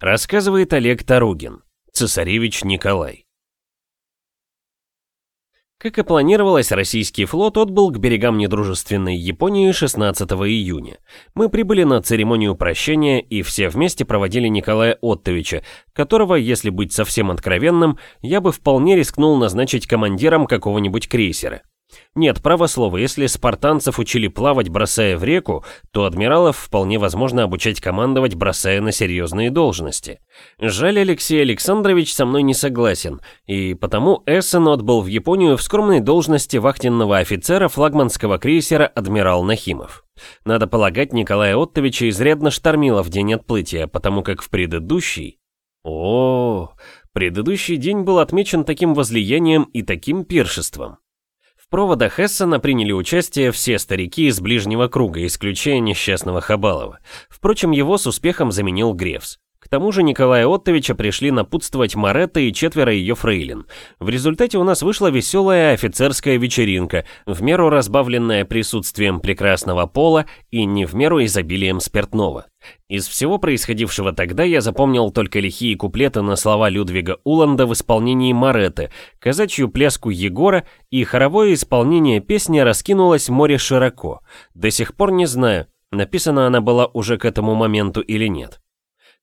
Рассказывает Олег Таругин, цесаревич Николай. Как и планировалось, российский флот отбыл к берегам недружественной Японии 16 июня. Мы прибыли на церемонию прощания и все вместе проводили Николая Оттовича, которого, если быть совсем откровенным, я бы вполне рискнул назначить командиром какого-нибудь крейсера. Нет, право слово, если спартанцев учили плавать, бросая в реку, то адмиралов вполне возможно обучать командовать, бросая на серьезные должности. Жаль, Алексей Александрович со мной не согласен, и потому Эссен отбыл в Японию в скромной должности вахтенного офицера флагманского крейсера «Адмирал Нахимов». Надо полагать, Николая Оттовича изрядно штормило в день отплытия, потому как в предыдущий... О, предыдущий день был отмечен таким возлиянием и таким пиршеством проводах Эссена приняли участие все старики из ближнего круга, исключая несчастного Хабалова. Впрочем, его с успехом заменил Гревс. Тому же Николая Оттовича пришли напутствовать Маретта и четверо ее фрейлин. В результате у нас вышла веселая офицерская вечеринка, в меру разбавленная присутствием прекрасного пола и не в меру изобилием спиртного. Из всего происходившего тогда я запомнил только лихие куплеты на слова Людвига Уланда в исполнении Маретты, казачью пляску Егора и хоровое исполнение песни «Раскинулось море широко». До сих пор не знаю, написана она была уже к этому моменту или нет.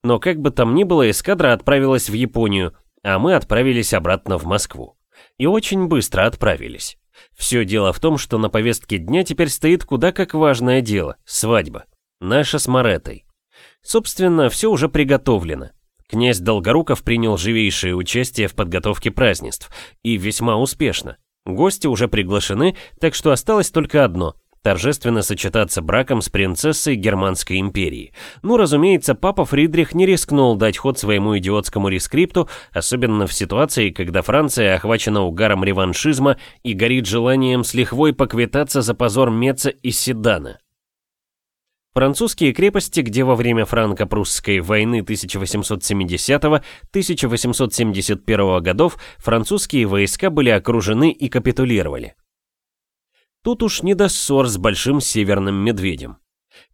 Но как бы там ни было, эскадра отправилась в Японию, а мы отправились обратно в Москву. И очень быстро отправились. Все дело в том, что на повестке дня теперь стоит куда как важное дело – свадьба. Наша с Маретой. Собственно, все уже приготовлено. Князь Долгоруков принял живейшее участие в подготовке празднеств, и весьма успешно. Гости уже приглашены, так что осталось только одно торжественно сочетаться браком с принцессой Германской империи. Ну, разумеется, папа Фридрих не рискнул дать ход своему идиотскому рескрипту, особенно в ситуации, когда Франция охвачена угаром реваншизма и горит желанием с лихвой поквитаться за позор Меца и Седана. Французские крепости, где во время франко-прусской войны 1870-1871 годов французские войска были окружены и капитулировали. Тут уж не до ссор с большим северным медведем.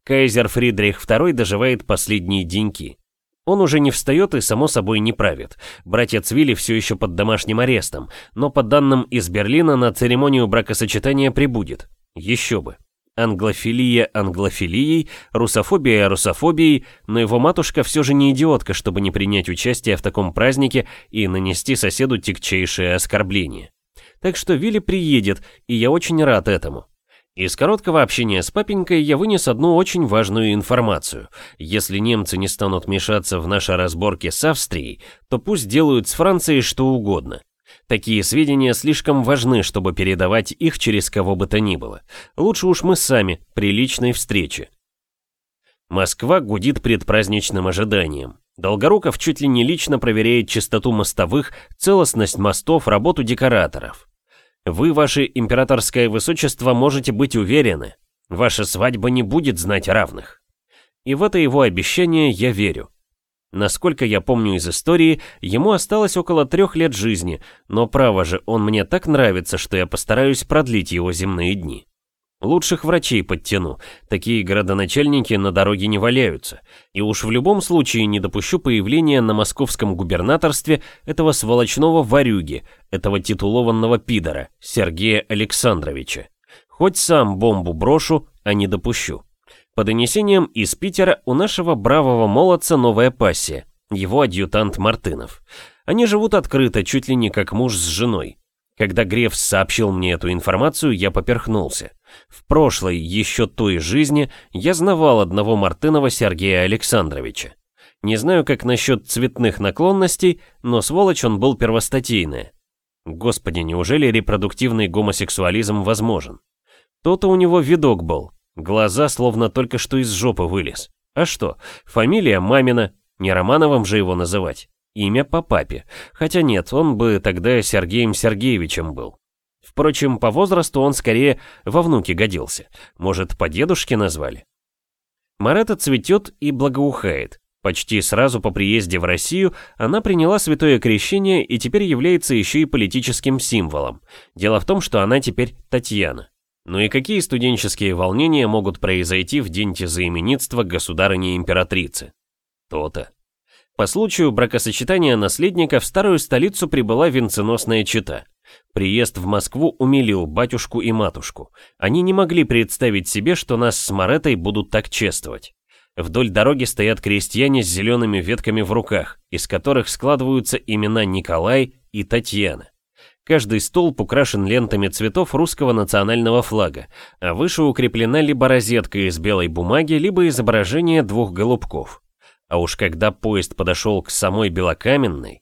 Кайзер Фридрих II доживает последние деньки. Он уже не встает и, само собой, не правит. Братья Цвили все еще под домашним арестом, но по данным из Берлина на церемонию бракосочетания прибудет. Еще бы. Англофилия англофилией, русофобия русофобией, но его матушка все же не идиотка, чтобы не принять участие в таком празднике и нанести соседу тягчайшее оскорбление. Так что Вилли приедет, и я очень рад этому. Из короткого общения с папенькой я вынес одну очень важную информацию. Если немцы не станут мешаться в наши разборки с Австрией, то пусть делают с Францией что угодно. Такие сведения слишком важны, чтобы передавать их через кого бы то ни было. Лучше уж мы сами, при личной встрече. Москва гудит предпраздничным ожиданием. Долгоруков чуть ли не лично проверяет чистоту мостовых, целостность мостов, работу декораторов. Вы, ваше императорское высочество, можете быть уверены, ваша свадьба не будет знать равных. И в это его обещание я верю. Насколько я помню из истории, ему осталось около трех лет жизни, но право же, он мне так нравится, что я постараюсь продлить его земные дни. Лучших врачей подтяну. Такие городоначальники на дороге не валяются. И уж в любом случае не допущу появления на московском губернаторстве этого сволочного варюги, этого титулованного пидора, Сергея Александровича. Хоть сам бомбу брошу, а не допущу. По донесениям из Питера у нашего бравого молодца новая пассия, его адъютант Мартынов. Они живут открыто, чуть ли не как муж с женой. Когда Грефс сообщил мне эту информацию, я поперхнулся. В прошлой, еще той жизни, я знавал одного Мартынова Сергея Александровича. Не знаю, как насчет цветных наклонностей, но сволочь он был первостатейная. Господи, неужели репродуктивный гомосексуализм возможен? То-то у него видок был. Глаза словно только что из жопы вылез. А что, фамилия мамина, не Романовым же его называть. Имя по папе. Хотя нет, он бы тогда Сергеем Сергеевичем был. Впрочем, по возрасту он скорее во внуке годился. Может, по дедушке назвали? Марета цветет и благоухает. Почти сразу по приезде в Россию она приняла святое крещение и теперь является еще и политическим символом. Дело в том, что она теперь Татьяна. Ну и какие студенческие волнения могут произойти в день тезаименитства государыни-императрицы? То-то. По случаю бракосочетания наследника в старую столицу прибыла венценосная чета. Приезд в Москву умилил батюшку и матушку. Они не могли представить себе, что нас с Маретой будут так чествовать. Вдоль дороги стоят крестьяне с зелеными ветками в руках, из которых складываются имена Николай и Татьяна. Каждый столб украшен лентами цветов русского национального флага, а выше укреплена либо розетка из белой бумаги, либо изображение двух голубков. А уж когда поезд подошел к самой Белокаменной,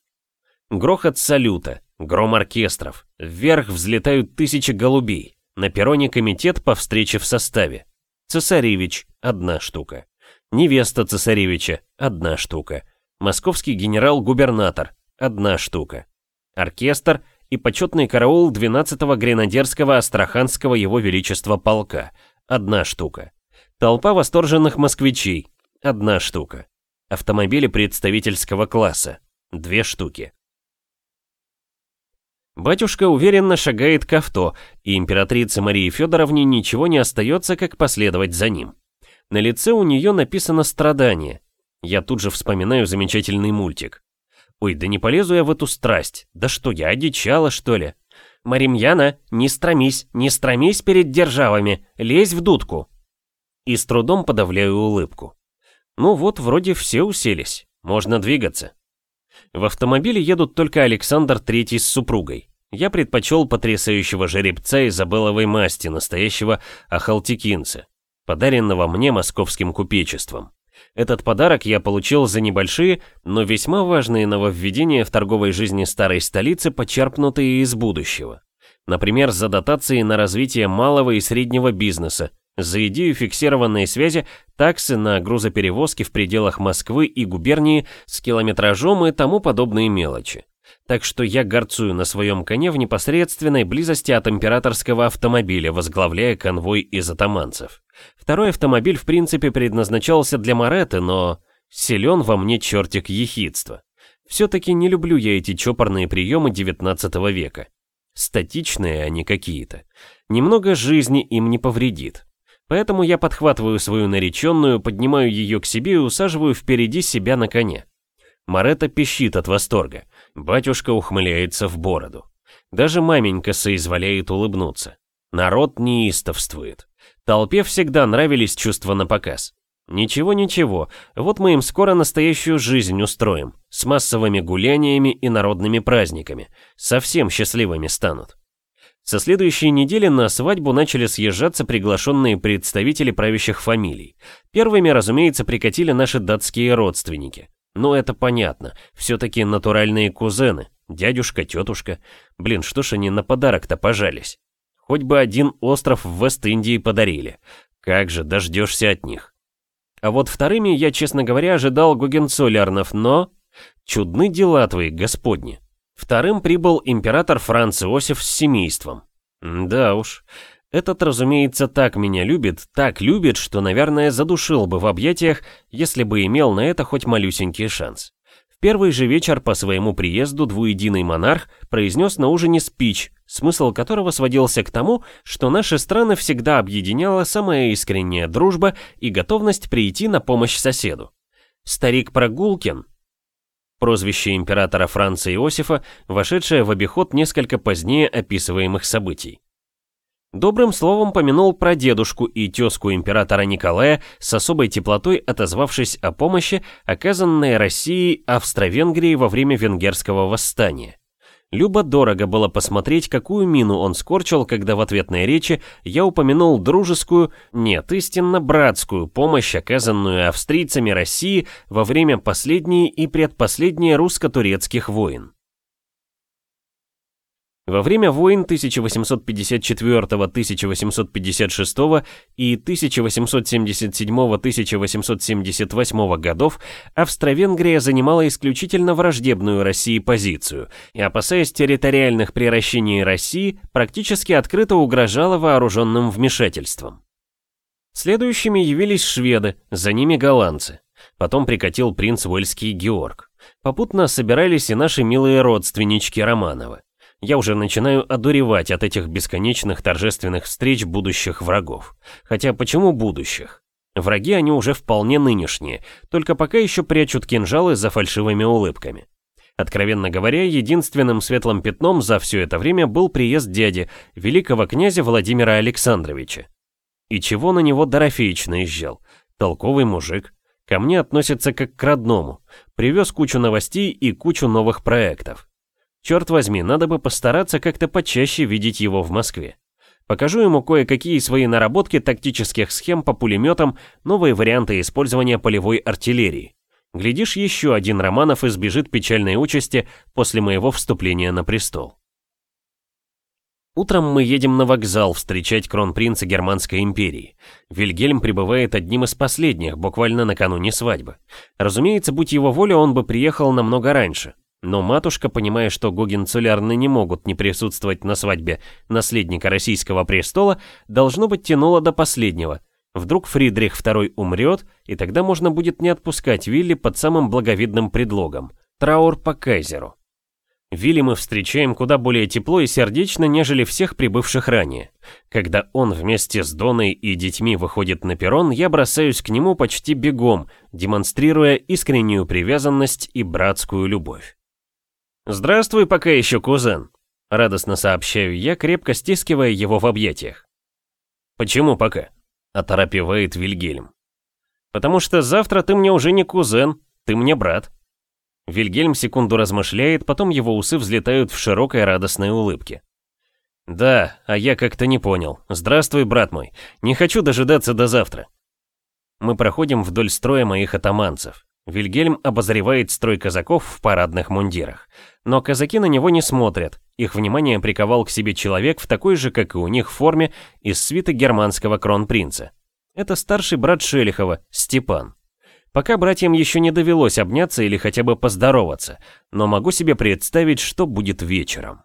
грохот салюта, гром оркестров, вверх взлетают тысячи голубей, на перроне комитет по встрече в составе. Цесаревич – одна штука. Невеста цесаревича – одна штука. Московский генерал-губернатор – одна штука. Оркестр и почетный караул 12-го гренадерского Астраханского его величества полка – одна штука. Толпа восторженных москвичей – одна штука. Автомобили представительского класса – две штуки. Батюшка уверенно шагает к авто, и императрице Марии Федоровне ничего не остается, как последовать за ним. На лице у нее написано «страдание». Я тут же вспоминаю замечательный мультик. Ой, да не полезу я в эту страсть. Да что, я одичала, что ли? Маримьяна, не стромись, не стромись перед державами, лезь в дудку. И с трудом подавляю улыбку. Ну вот, вроде все уселись, можно двигаться. В автомобиле едут только Александр Третий с супругой. Я предпочел потрясающего жеребца изабелловой масти, настоящего ахалтикинца подаренного мне московским купечеством. Этот подарок я получил за небольшие, но весьма важные нововведения в торговой жизни старой столицы, почерпнутые из будущего. Например, за дотации на развитие малого и среднего бизнеса, за идею фиксированной связи таксы на грузоперевозки в пределах Москвы и губернии с километражом и тому подобные мелочи так что я горцую на своем коне в непосредственной близости от императорского автомобиля, возглавляя конвой из атаманцев. Второй автомобиль в принципе предназначался для Моретты, но силен во мне чертик ехидства. Все-таки не люблю я эти чопорные приемы 19 века. Статичные они какие-то. Немного жизни им не повредит. Поэтому я подхватываю свою нареченную, поднимаю ее к себе и усаживаю впереди себя на коне. Марета пищит от восторга. Батюшка ухмыляется в бороду. Даже маменька соизволяет улыбнуться. Народ неистовствует. Толпе всегда нравились чувства на показ. Ничего-ничего, вот мы им скоро настоящую жизнь устроим, с массовыми гуляниями и народными праздниками. Совсем счастливыми станут. Со следующей недели на свадьбу начали съезжаться приглашенные представители правящих фамилий. Первыми, разумеется, прикатили наши датские родственники. Ну, это понятно. Все-таки натуральные кузены. Дядюшка, тетушка. Блин, что ж они на подарок-то пожались? Хоть бы один остров в Вест-Индии подарили. Как же дождешься от них. А вот вторыми я, честно говоря, ожидал Гугенцоллернов, но... Чудны дела твои, господни. Вторым прибыл император Франц Иосиф с семейством. Да уж, этот, разумеется, так меня любит, так любит, что, наверное, задушил бы в объятиях, если бы имел на это хоть малюсенький шанс. В первый же вечер по своему приезду двуединый монарх произнес на ужине спич, смысл которого сводился к тому, что наши страны всегда объединяла самая искренняя дружба и готовность прийти на помощь соседу. Старик Прогулкин, прозвище императора Франца Иосифа, вошедшее в обиход несколько позднее описываемых событий. Добрым словом помянул про дедушку и тезку императора Николая, с особой теплотой отозвавшись о помощи, оказанной России Австро-Венгрии во время венгерского восстания. Любо-дорого было посмотреть, какую мину он скорчил, когда в ответной речи я упомянул дружескую, нет, истинно братскую помощь, оказанную австрийцами России во время последней и предпоследней русско-турецких войн. Во время войн 1854-1856 и 1877-1878 годов Австро-Венгрия занимала исключительно враждебную России позицию и, опасаясь территориальных приращений России, практически открыто угрожала вооруженным вмешательством. Следующими явились шведы, за ними голландцы. Потом прикатил принц Уэльский Георг. Попутно собирались и наши милые родственнички Романовы. Я уже начинаю одуревать от этих бесконечных торжественных встреч будущих врагов. Хотя почему будущих? Враги они уже вполне нынешние, только пока еще прячут кинжалы за фальшивыми улыбками. Откровенно говоря, единственным светлым пятном за все это время был приезд дяди, великого князя Владимира Александровича. И чего на него Дорофеич наезжал? Толковый мужик. Ко мне относится как к родному. Привез кучу новостей и кучу новых проектов. Черт возьми, надо бы постараться как-то почаще видеть его в Москве. Покажу ему кое-какие свои наработки тактических схем по пулеметам, новые варианты использования полевой артиллерии. Глядишь, еще один Романов избежит печальной участи после моего вступления на престол. Утром мы едем на вокзал встречать кронпринца Германской империи. Вильгельм прибывает одним из последних, буквально накануне свадьбы. Разумеется, будь его воля, он бы приехал намного раньше. Но матушка, понимая, что Гогенцоллерны не могут не присутствовать на свадьбе наследника российского престола, должно быть тянуло до последнего – Вдруг Фридрих II умрет, и тогда можно будет не отпускать Вилли под самым благовидным предлогом – траур по кайзеру. Вилли мы встречаем куда более тепло и сердечно, нежели всех прибывших ранее. Когда он вместе с Доной и детьми выходит на перрон, я бросаюсь к нему почти бегом, демонстрируя искреннюю привязанность и братскую любовь. «Здравствуй пока еще, кузен», — радостно сообщаю я, крепко стискивая его в объятиях. «Почему пока?» оторопевает Вильгельм. «Потому что завтра ты мне уже не кузен, ты мне брат». Вильгельм секунду размышляет, потом его усы взлетают в широкой радостной улыбке. «Да, а я как-то не понял. Здравствуй, брат мой. Не хочу дожидаться до завтра». Мы проходим вдоль строя моих атаманцев. Вильгельм обозревает строй казаков в парадных мундирах. Но казаки на него не смотрят. Их внимание приковал к себе человек в такой же, как и у них, форме из свита германского кронпринца. Это старший брат Шелихова, Степан. Пока братьям еще не довелось обняться или хотя бы поздороваться, но могу себе представить, что будет вечером.